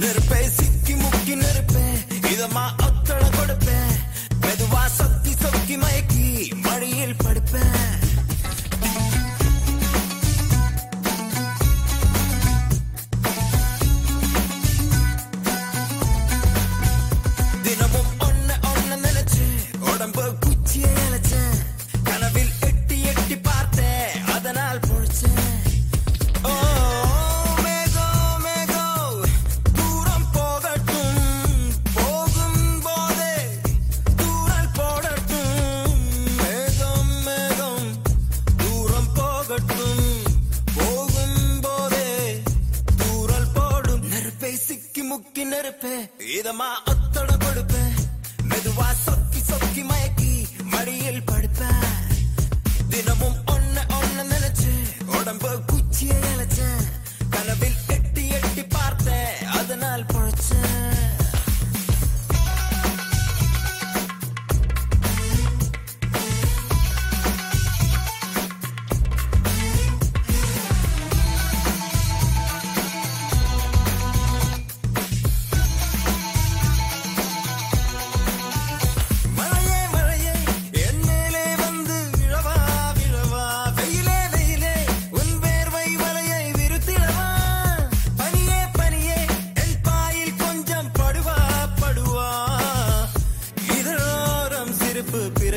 நெருப்பே சிக்கி முக்கி நெருப்பே. இதமா ஒத்தள கொடுப்பேன். மெதுவா சொக்கி சொக்கி மயக்கி மழையில் படுப்பேன். my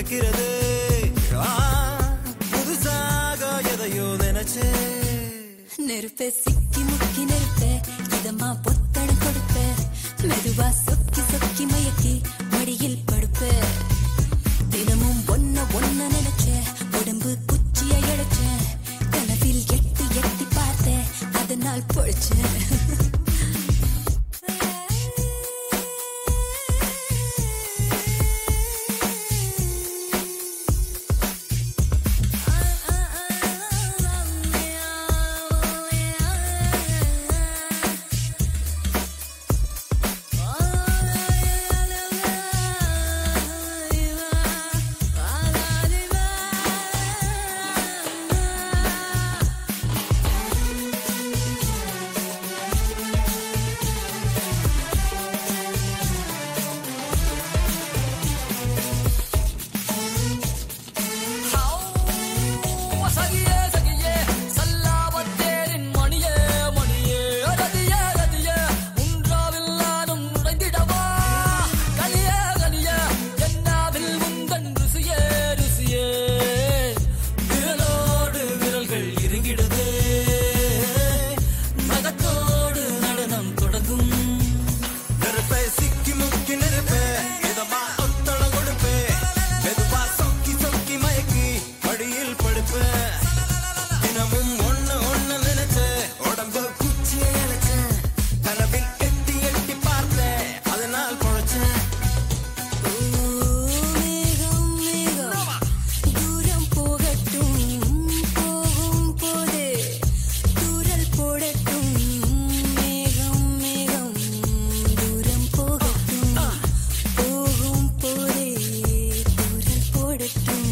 இருக்கிறது புதுசாக எதையோ நினைச்சு. நெருப்பே சிக்கி முக்கி நெருப்பே இதமா பொத்தனை கொடுப்பே. மெதுவா சொக்கி சொக்கி மயக்கி மடியில் படுப்பே. தினமும் ஒன்ன ஒன்ன நினைச்சே உடம்பு குச்சியை இழைச்சேன் கனவில் எட்டி எட்டி பார்த்தேன் அதனால் பொழிச்சேன் to do